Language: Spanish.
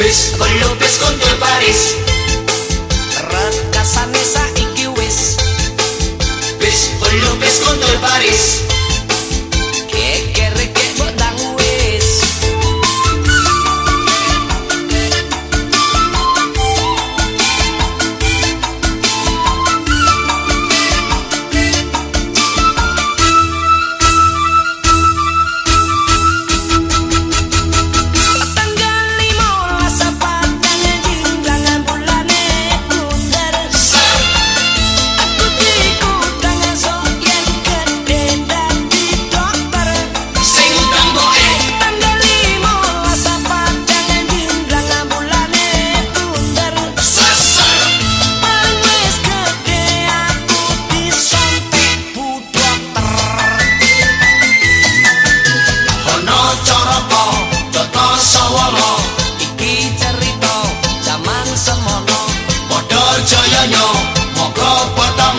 López, con López, con Dolores. Rancas a mesa y kiwis. Pez con López, con Dolores. daño, mostró cuarta